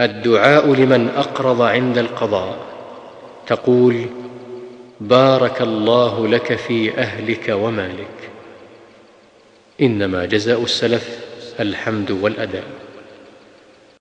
الدعاء لمن أقرض عند القضاء. تقول بارك الله لك في أهلك ومالك. إنما جزاء السلف الحمد والأداء.